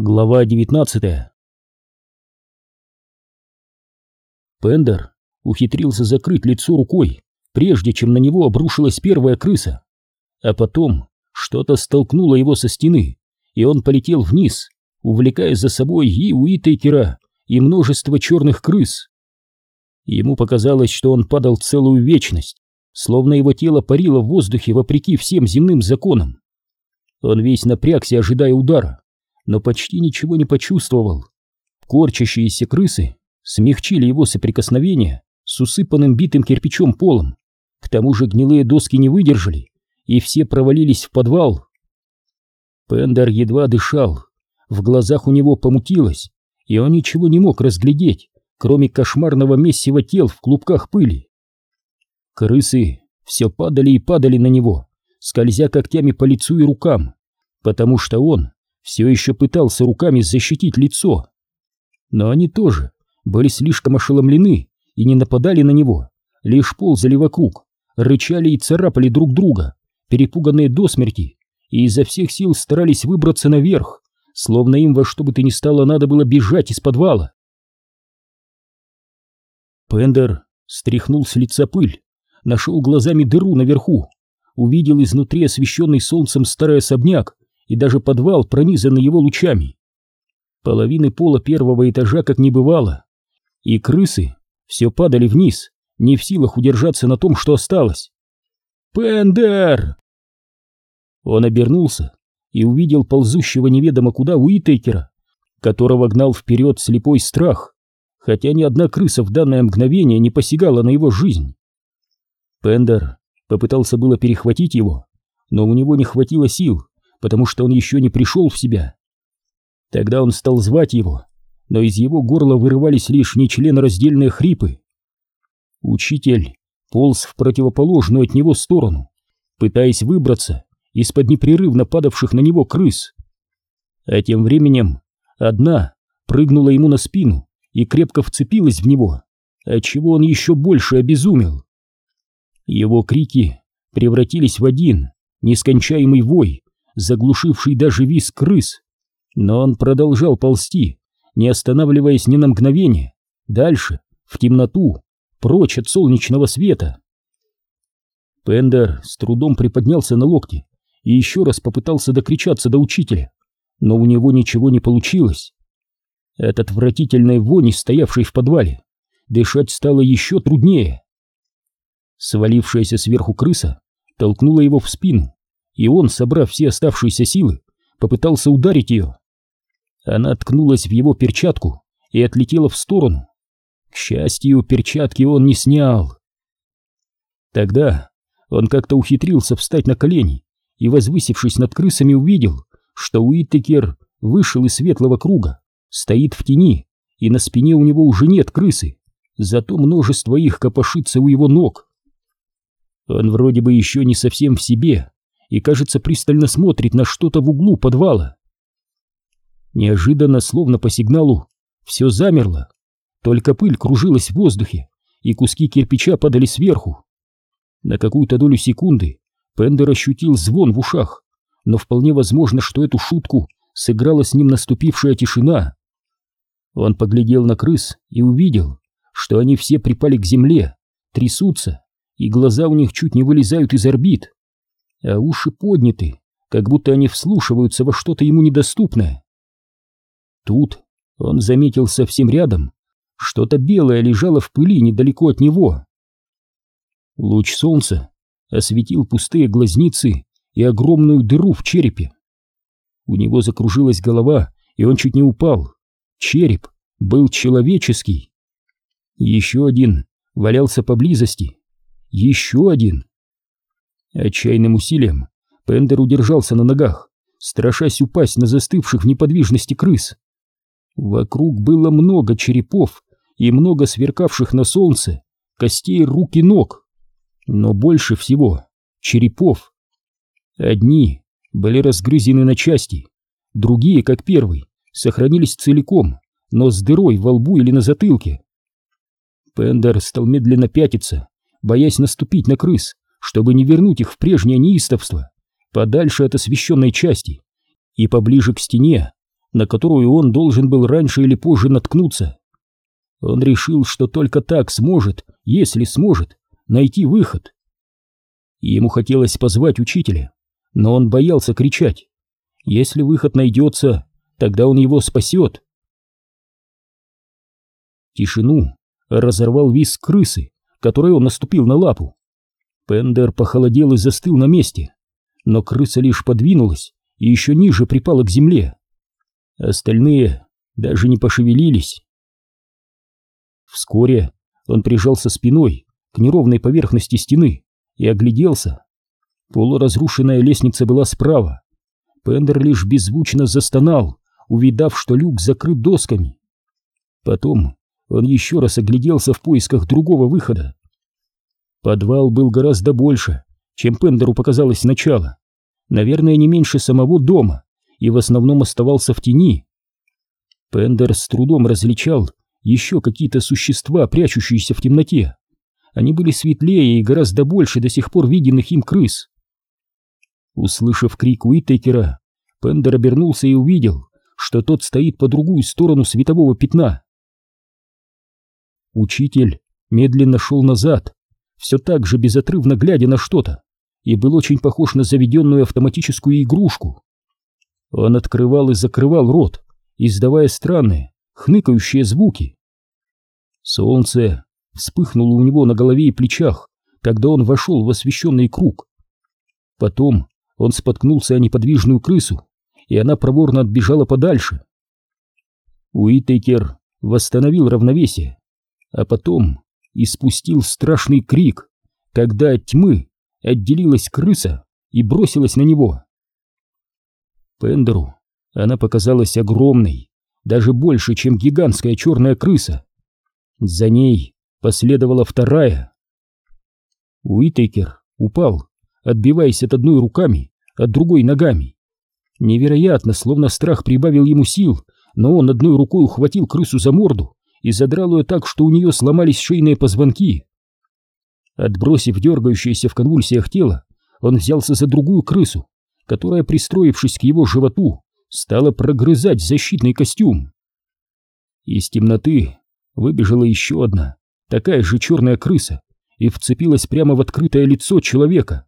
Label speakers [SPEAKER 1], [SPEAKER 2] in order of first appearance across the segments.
[SPEAKER 1] Глава 19 Пендер ухитрился закрыть лицо рукой, прежде чем на него обрушилась первая крыса. А потом что-то столкнуло его со стены, и он полетел вниз, увлекая за собой и Уитейкера, и множество черных крыс. Ему показалось, что он падал целую вечность, словно его тело парило в воздухе вопреки всем земным законам. Он весь напрягся, ожидая удара, но почти ничего не почувствовал. Корчащиеся крысы смягчили его соприкосновение с усыпанным битым кирпичом полом. К тому же гнилые доски не выдержали, и все провалились в подвал. Пендер едва дышал, в глазах у него помутилось, и он ничего не мог разглядеть, кроме кошмарного мессива тел в клубках пыли. Крысы все падали и падали на него, скользя когтями по лицу и рукам, потому что он все еще пытался руками защитить лицо. Но они тоже были слишком ошеломлены и не нападали на него, лишь ползали вокруг, рычали и царапали друг друга, перепуганные до смерти, и изо всех сил старались выбраться наверх, словно им во что бы то ни стало надо было бежать из подвала. Пендер стряхнул с лица пыль, нашел глазами дыру наверху, увидел изнутри освещенный солнцем старый особняк и даже подвал, пронизанный его лучами. Половины пола первого этажа как не бывало, и крысы все падали вниз, не в силах удержаться на том, что осталось. «Пендер!» Он обернулся и увидел ползущего неведомо куда Уитейкера, которого гнал вперед слепой страх, хотя ни одна крыса в данное мгновение не посягала на его жизнь. Пендер попытался было перехватить его, но у него не хватило сил, потому что он еще не пришел в себя. Тогда он стал звать его, но из его горла вырывались лишь нечленораздельные хрипы. Учитель полз в противоположную от него сторону, пытаясь выбраться из-под непрерывно падавших на него крыс. А тем временем одна прыгнула ему на спину и крепко вцепилась в него, отчего он еще больше обезумел. Его крики превратились в один нескончаемый вой, заглушивший даже визг крыс. Но он продолжал ползти, не останавливаясь ни на мгновение, дальше, в темноту, прочь от солнечного света. Пендер с трудом приподнялся на локти и еще раз попытался докричаться до учителя, но у него ничего не получилось. От отвратительной вони, стоявшей в подвале, дышать стало еще труднее. Свалившаяся сверху крыса толкнула его в спину, и он, собрав все оставшиеся силы, попытался ударить ее. Она ткнулась в его перчатку и отлетела в сторону. К счастью, перчатки он не снял. Тогда он как-то ухитрился встать на колени и, возвысившись над крысами, увидел, что Уиттекер вышел из светлого круга, стоит в тени, и на спине у него уже нет крысы, зато множество их копошится у его ног. Он вроде бы еще не совсем в себе, и, кажется, пристально смотрит на что-то в углу подвала. Неожиданно, словно по сигналу, все замерло. Только пыль кружилась в воздухе, и куски кирпича падали сверху. На какую-то долю секунды Пендер ощутил звон в ушах, но вполне возможно, что эту шутку сыграла с ним наступившая тишина. Он поглядел на крыс и увидел, что они все припали к земле, трясутся, и глаза у них чуть не вылезают из орбит а уши подняты, как будто они вслушиваются во что-то ему недоступное. Тут он заметил совсем рядом, что-то белое лежало в пыли недалеко от него. Луч солнца осветил пустые глазницы и огромную дыру в черепе. У него закружилась голова, и он чуть не упал. Череп был человеческий. Еще один валялся поблизости. Еще один. Отчаянным усилием Пендер удержался на ногах, страшась упасть на застывших в неподвижности крыс. Вокруг было много черепов и много сверкавших на солнце костей рук и ног. Но больше всего черепов. Одни были разгрызены на части, другие, как первый, сохранились целиком, но с дырой во лбу или на затылке. Пендер стал медленно пятиться, боясь наступить на крыс, чтобы не вернуть их в прежнее неистовство, подальше от освещенной части и поближе к стене, на которую он должен был раньше или позже наткнуться. Он решил, что только так сможет, если сможет, найти выход. Ему хотелось позвать учителя, но он боялся кричать. Если выход найдется, тогда он его спасет. Тишину разорвал визг крысы, которой он наступил на лапу. Пендер похолодел и застыл на месте, но крыса лишь подвинулась и еще ниже припала к земле. Остальные даже не пошевелились. Вскоре он прижался спиной к неровной поверхности стены и огляделся. Полуразрушенная лестница была справа. Пендер лишь беззвучно застонал, увидав, что люк закрыт досками. Потом он еще раз огляделся в поисках другого выхода. Подвал был гораздо больше, чем Пендеру показалось сначала. Наверное, не меньше самого дома, и в основном оставался в тени. Пендер с трудом различал еще какие-то существа, прячущиеся в темноте. Они были светлее и гораздо больше до сих пор виденных им крыс. Услышав крик Уиттекера, Пендер обернулся и увидел, что тот стоит по другую сторону светового пятна. Учитель медленно шел назад, все так же безотрывно глядя на что-то, и был очень похож на заведенную автоматическую игрушку. Он открывал и закрывал рот, издавая странные, хныкающие звуки. Солнце вспыхнуло у него на голове и плечах, когда он вошел в освещенный круг. Потом он споткнулся о неподвижную крысу, и она проворно отбежала подальше. Уитейкер восстановил равновесие, а потом испустил страшный крик, когда от тьмы отделилась крыса и бросилась на него. Пендеру она показалась огромной, даже больше, чем гигантская черная крыса. За ней последовала вторая. Уитейкер упал, отбиваясь от одной руками, от другой ногами. Невероятно, словно страх прибавил ему сил, но он одной рукой ухватил крысу за морду и задрал ее так, что у нее сломались шейные позвонки. Отбросив дергающееся в конвульсиях тело, он взялся за другую крысу, которая, пристроившись к его животу, стала прогрызать защитный костюм. Из темноты выбежала еще одна, такая же черная крыса, и вцепилась прямо в открытое лицо человека.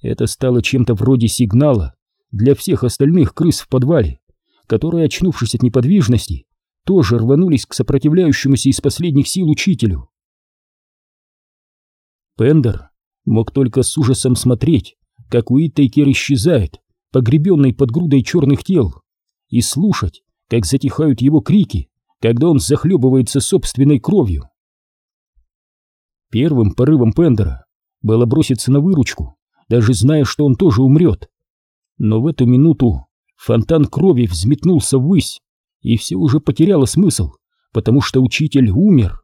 [SPEAKER 1] Это стало чем-то вроде сигнала для всех остальных крыс в подвале, которые, очнувшись от неподвижности, тоже рванулись к сопротивляющемуся из последних сил учителю. Пендер мог только с ужасом смотреть, как Уиттейкер исчезает, погребенный под грудой черных тел, и слушать, как затихают его крики, когда он захлебывается собственной кровью. Первым порывом Пендера было броситься на выручку, даже зная, что он тоже умрет. Но в эту минуту фонтан крови взметнулся ввысь, и все уже потеряло смысл, потому что учитель умер.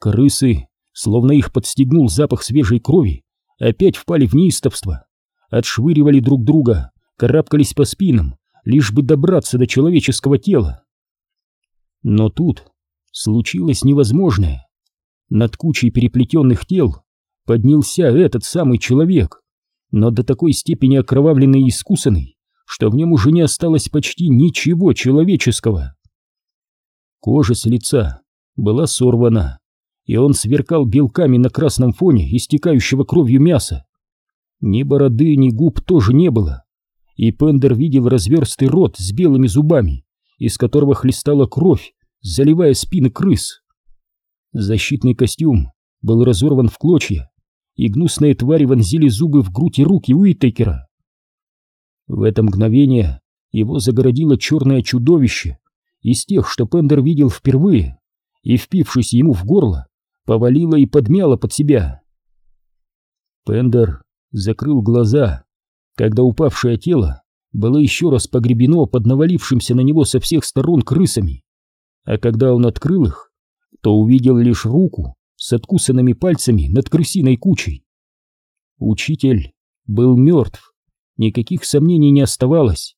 [SPEAKER 1] Крысы, словно их подстегнул запах свежей крови, опять впали в неистовство, отшвыривали друг друга, карабкались по спинам, лишь бы добраться до человеческого тела. Но тут случилось невозможное. Над кучей переплетенных тел поднялся этот самый человек, но до такой степени окровавленный и искусанный, что в нем уже не осталось почти ничего человеческого. Кожа с лица была сорвана, и он сверкал белками на красном фоне истекающего кровью мяса. Ни бороды, ни губ тоже не было, и Пендер видел разверстый рот с белыми зубами, из которого хлестала кровь, заливая спины крыс. Защитный костюм был разорван в клочья, и гнусные твари вонзили зубы в грудь и руки Уиттекера. В это мгновение его загородило черное чудовище из тех, что Пендер видел впервые, и, впившись ему в горло, повалило и подмяло под себя. Пендер закрыл глаза, когда упавшее тело было еще раз погребено под навалившимся на него со всех сторон крысами, а когда он открыл их, то увидел лишь руку с откусанными пальцами над крысиной кучей. Учитель был мертв, никаких сомнений не оставалось,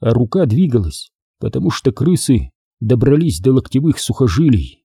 [SPEAKER 1] а рука двигалась, потому что крысы добрались до локтевых сухожилий.